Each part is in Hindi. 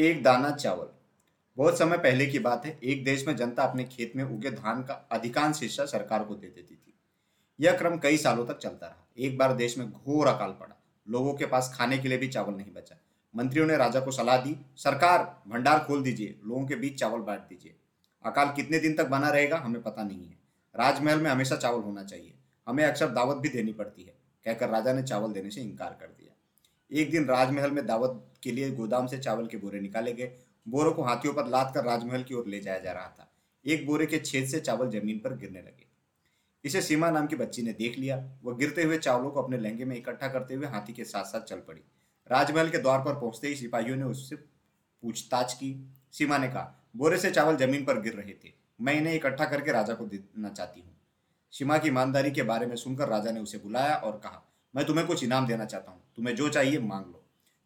एक दाना चावल। बहुत समय पहले की बात है, एक देश में जनता अपने खेत में उगे धान का अधिकांश हिस्सा सरकार को दे देती थी। यह क्रम कई सालों तक चलता रहा। एक बार देश में घोर अकाल पड़ा। लोगों के पास खाने के लिए भी चावल नहीं बचा। मंत्रियों ने राजा को सलाह दी, सरकार, भंडार खोल दीजिए, लोगों के बीच चावल बांट दीजिए। अकाल कितने दिन तक बना रहेगा, हमें पता नहीं है। राजमहल में हमेशा चावल होना चाहिए। हमें अक्सर दावत भी देनी पड़ती है। कहकर राजा ने चावल देने से इनकार कर दिया। एक दिन राजमहल में दावत के लिए गोदाम से चावल के बोरे निकाले गए। बोरों को हाथियों पर लाद कर राजमहल की ओर ले जाया जा रहा था। एक बोरे के छेद से चावल ज़मीन पर गिरने लगे। इसे सीमा नाम की बच्ची ने देख लिया। वह गिरते हुए चावलों को अपने लहंगे में इकट्ठा करते हुए हाथी के साथ साथ चल पड़ी। राजमहल के द्वार पर पहुँचते ही सिपाहियों ने उससे पूछताछ की। सीमा ने कहा, बोरे से चावल ज़मीन पर गिर रहे थे। मैं इन्हें इकट्ठा करके राजा को देना चाहती हूँ सीमा की ईमानदारी के बारे में सुनकर राजा ने उसे बुलाया और कहा, मैं तुम्हें कुछ इनाम देना चाहता हूँ। तुम्हें जो चाहिए मांग लो।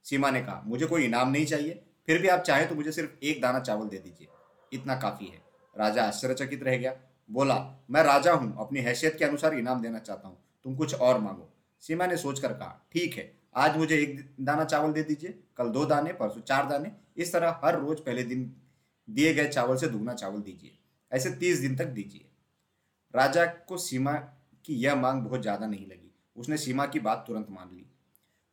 सीमा ने कहा, मुझे कोई इनाम नहीं चाहिए, फिर भी आप चाहें तो मुझे सिर्फ़ एक दाना चावल दे दीजिए। इतना काफ़ी है। राजा आश्चर्यचकित रह गया। बोला, मैं राजा हूँ, अपनी हैसियत के अनुसार इनाम देना चाहता हूँ। तुम कुछ और मांगो। सीमा ने सोचकर कहा, ठीक है, आज मुझे एक दाना चावल दे दीजिए। कल दो दाने, परसों चार दाने। इस तरह हर रोज पहले दिन दिए गए चावल से दुगना चावल दीजिए। ऐसे तीस दिन तक दीजिए। राजा को सीमा की यह मांग बहुत ज़्यादा नहीं लगी। उसने सीमा की बात तुरंत मान ली।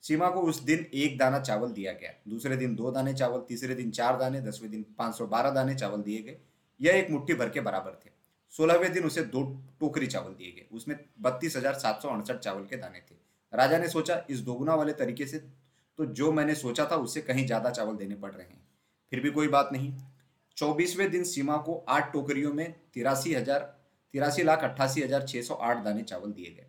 सीमा को उस दिन एक दाना चावल दिया गया। दूसरे दिन दो दाने चावल, तीसरे दिन चार दाने, दसवें दिन पाँच सौ बारह दाने चावल दिए गए। यह एक मुट्ठी भर के बराबर थे। सोलहवें दिन उसे दो टोकरी चावल दिए गए। उसमें बत्तीस हज़ार सात सौ अड़सठ चावल के दाने थे। राजा ने सोचा, इस दोगुना वाले तरीके से तो जो मैंने सोचा था, उससे कहीं ज़्यादा चावल देने पड़ रहे हैं। फिर भी कोई बात नहीं। चौबीसवें दिन सीमा को आठ टोकरियों में तिरासी हज़ार, तिरासी लाख अट्ठासी हज़ार छह सौ आठ दाने चावल दिए गए।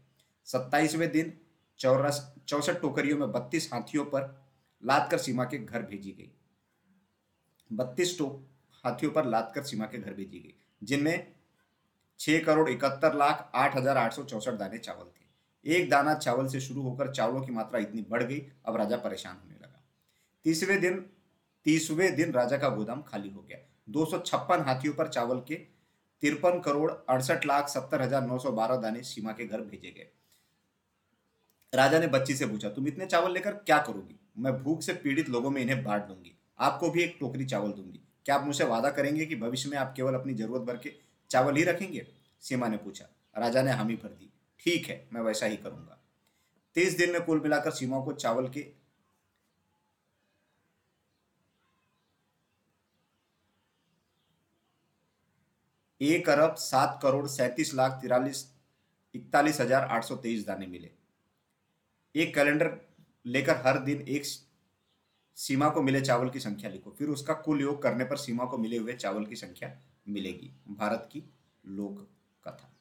सत्ताईसवें दिन चौरास चौसठ टोकरियों में बत्तीस हाथियों पर लाद कर सीमा के घर भेजी गई। बत्तीस टो हाथियों पर लाद कर सीमा के घर भेजी गई, जिनमें छह करोड़ इकहत्तर लाख आठ हज़ार आठ सौ चौसठ दाने चावल थे। एक दाना चावल से शुरू होकर चावलों की मात्रा इतनी बढ़ गई, अब राजा परेशान होने लगा। तीसवें दिन तीसवें दिन राजा का गोदाम खाली हो गया। दो सौ छप्पन हाथियों पर चावल के तिरपन करोड़ अड़सठ लाख सत्तर हज़ार नौ सौ बारह दाने सीमा के घर भेजे गए। राजा ने बच्ची से पूछा, तुम इतने चावल लेकर क्या करोगी? मैं भूख से पीड़ित लोगों में इन्हें बांट दूँगी। आपको भी एक टोकरी चावल दूँगी। क्या आप मुझसे वादा करेंगे कि भविष्य में आप केवल अपनी ज़रूरत भर के चावल ही रखेंगे? सीमा ने पूछा। राजा ने हामी भर दी। ठीक है, मैं वैसा ही करूँगा। तीस दिन में कुल मिलाकर सीमा को चावल के एक अरब सात करोड़ सैंतीस लाख तिरालीस, इकतालीस हज़ार आठ सौ तेईस दाने मिले। एक कैलेंडर लेकर हर दिन एक सीमा को मिले चावल की संख्या लिखो। फिर उसका कुल योग करने पर सीमा को मिले हुए चावल की संख्या मिलेगी। भारत की लोक कथा